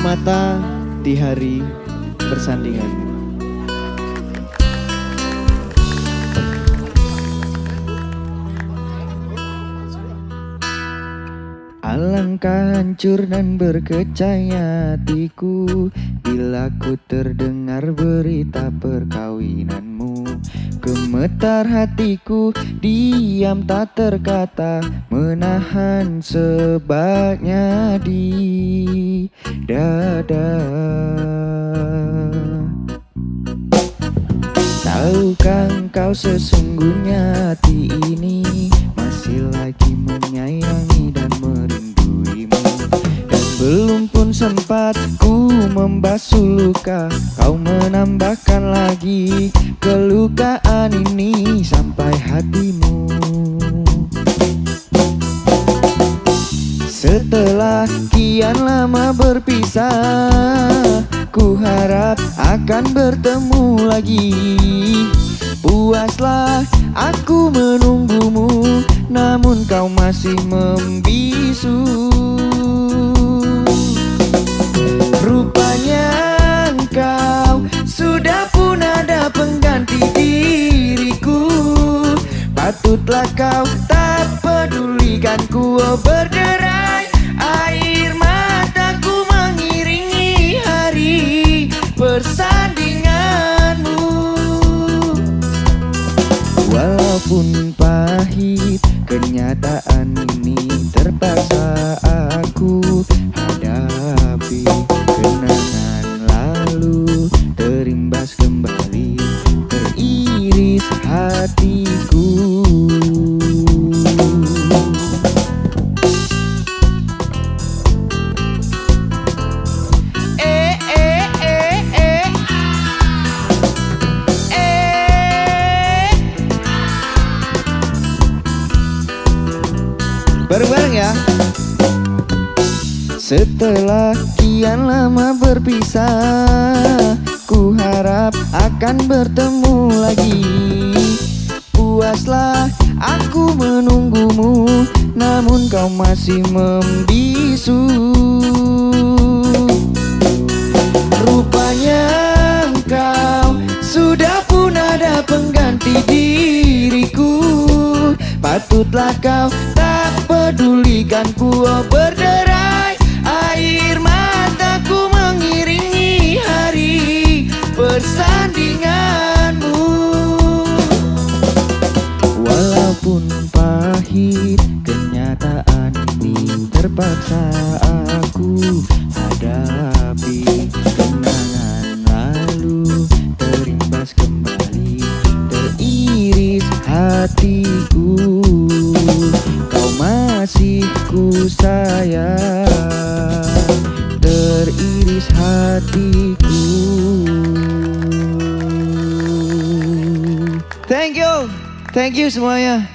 mata di hari persandingan. Alangkah hancur dan berkecaya hatiku Bila ku terdengar berita perkawinanmu Gemetar hatiku. Diam tak terkata Menahan sebabnya di dada. Tahukah engkau sesungguhnya sempat ku membasuh luka Kau menambahkan lagi kelukaan ini sampai hatimu. Setelah kian lama berpisah Ku harap akan bertemu lagi. Puaslah aku menunggumu Namun kau masih membisu Patutlah kau tak pedulikan ku oh berderai Air mataku mengiringi hari persandinganmu. Walaupun pahit kenyataan ini terpaksa Bareng-bareng ya. Setelah kian lama berpisah Ku harap akan bertemu lagi. Puaslah aku menunggumu Namun kau masih membisu. Rupanya engkau sudah pun ada pengganti diriku. Patutlah kau oh berderai Air mataku mengiringi hari persandinganmu Walaupun pahit kenyataan ini terpaksa aku hadapi. Kenangan lalu terimbas kembali teriris hatiku Kau masih ku sayang. Teriris hatiku. Thank you, thank you semuanya.